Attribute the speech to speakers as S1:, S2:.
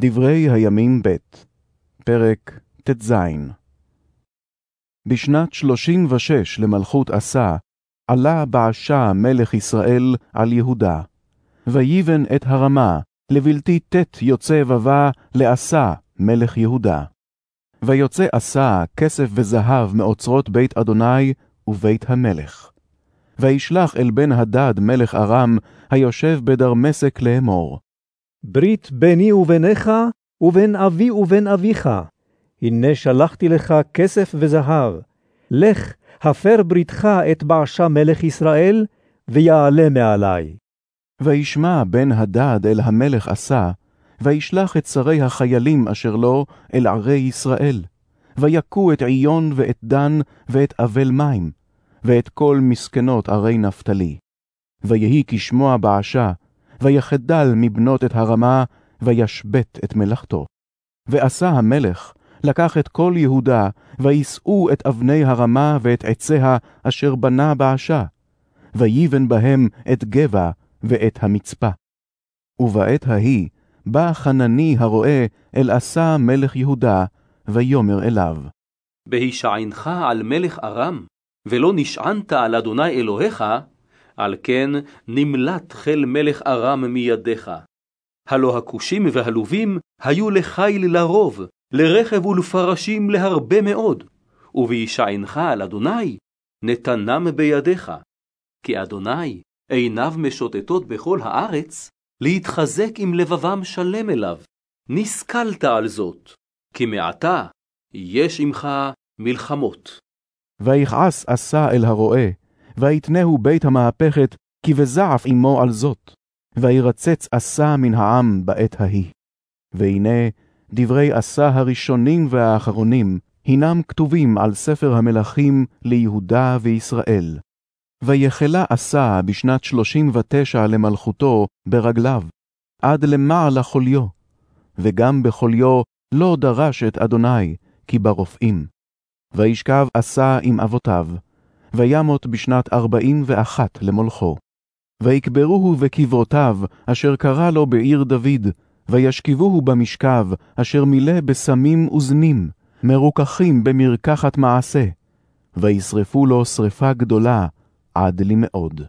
S1: דברי הימים ב', פרק ט"ז בשנת שלושים ושש למלכות עשה, עלה בעשה מלך ישראל על יהודה. ויבן את הרמה, לבלתי ט' יוצא בבה לעשה מלך יהודה. ויוצא עשה כסף וזהב מאוצרות בית אדוני ובית המלך. וישלח אל בן הדד מלך ארם, היושב בדרמשק לאמור.
S2: ברית ביני וביניך, ובין אבי ובין אביך. הנה שלחתי לך כסף וזהב. לך, הפר בריתך את בעשה מלך ישראל, ויעלה מעלי.
S1: וישמע בן הדד אל המלך עשה, וישלח את שרי החיילים אשר לו אל ערי ישראל, ויכו את עיון ואת דן ואת אבל מים, ואת כל מסכנות ערי נפתלי. ויהי כשמוע בעשה, ויחדל מבנות את הרמה, וישבט את מלאכתו. ועשה המלך, לקח את כל יהודה, ויישאו את אבני הרמה ואת עציה אשר בנה בעשה, ויבן בהם את גבע ואת המצפה. ובעת ההיא בא חנני הרועה אל עשה מלך יהודה, ויאמר אליו.
S3: בהישענך על מלך ארם, ולא נשענת על אדוני אלוהיך, על כן נמלט חיל מלך ארם מידיך. הלא הכושים והלובים היו לחיל לרוב, לרכב ולפרשים להרבה מאוד, ובישענך על אדוני, נתנם בידיך. כי אדוני עיניו משוטטות בכל הארץ, להתחזק עם לבבם שלם אליו. נסכלת על זאת, כי מעתה יש עמך מלחמות.
S1: ויכעס עשה אל הרועה, ויתנהו בית המהפכת, כי בזעף עמו על זאת, וירצץ עשה מן העם בעת ההיא. והנה, דברי עשה הראשונים והאחרונים, הינם כתובים על ספר המלכים ליהודה וישראל. ויחלה עשה בשנת שלושים ותשע למלכותו ברגליו, עד למעלה חוליו, וגם בחוליו לא דרש את אדוני, כי ברופאים. וישכב עשה עם אבותיו, וימות בשנת ארבעים ואחת למולכו. ויקברוהו בקברותיו, אשר קרא לו בעיר דוד, וישכבוהו במשכב, אשר מילא בסמים וזנים, מרוככים במרקחת מעשה, וישרפו לו שרפה גדולה עד לי מאוד.